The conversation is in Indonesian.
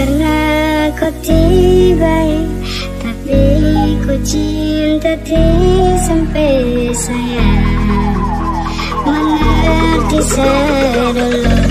Karena ku tiba Tapi ku cinta sampai sayang. Mengerti sedulur